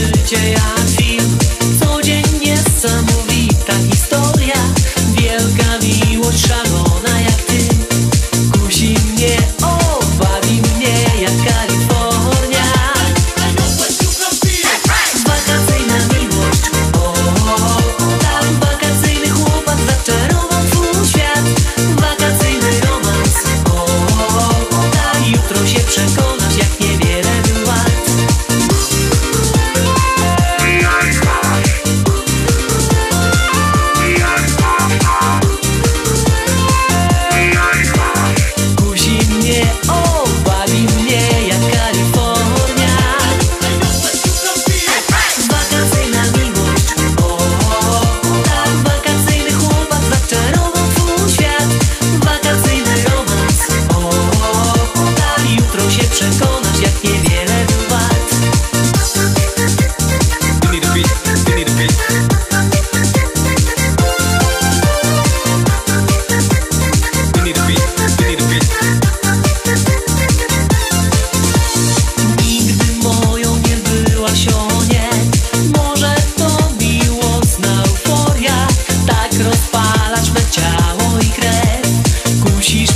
jak film. Codziennie niesamowita historia. Wielka miłość szalona jak ty. Kusi mnie, o, bawi mnie jak Kalifornia. Wakacyjna miłość, o, o, o tak Wakacyjny chłopak zaczarował Wakacyjny romans, o, o, o Jutro się przekonam.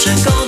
przekonać.